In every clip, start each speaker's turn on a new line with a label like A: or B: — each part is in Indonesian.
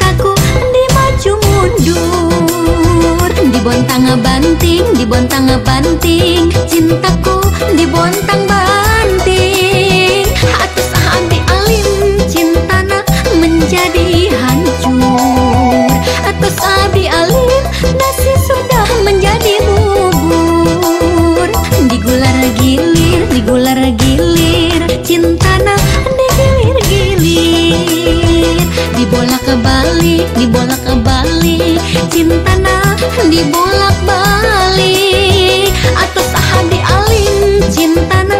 A: cintaku Di maju mundur. Di bontang banting, di bontang banting Cintaku di bontang dibolak balik dibolak balik cinta nah dibolak balik atau sah dialim cinta nah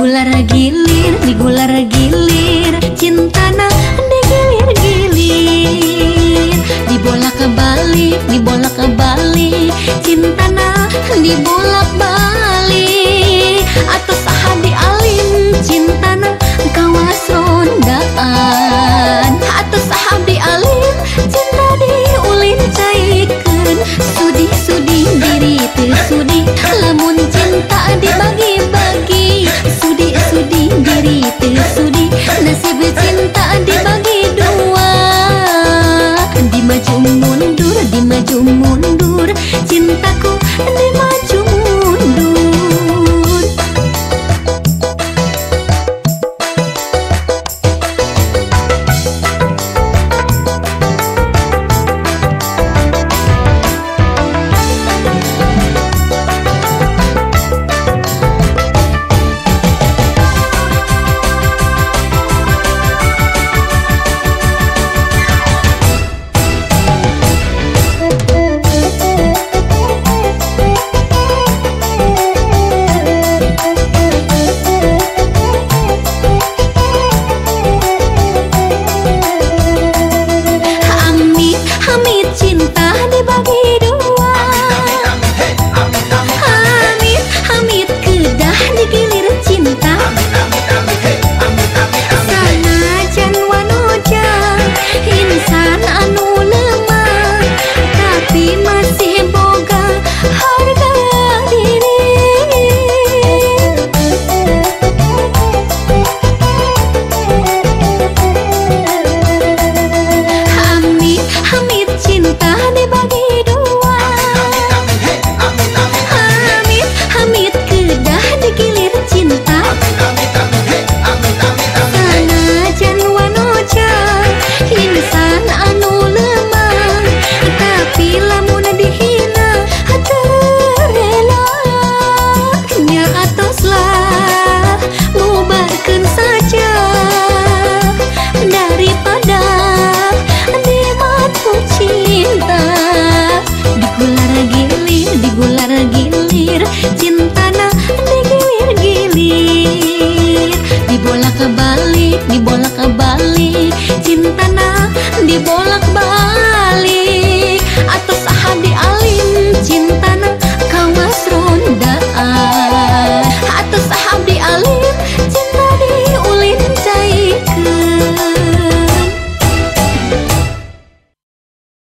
A: digular gilir digular gilir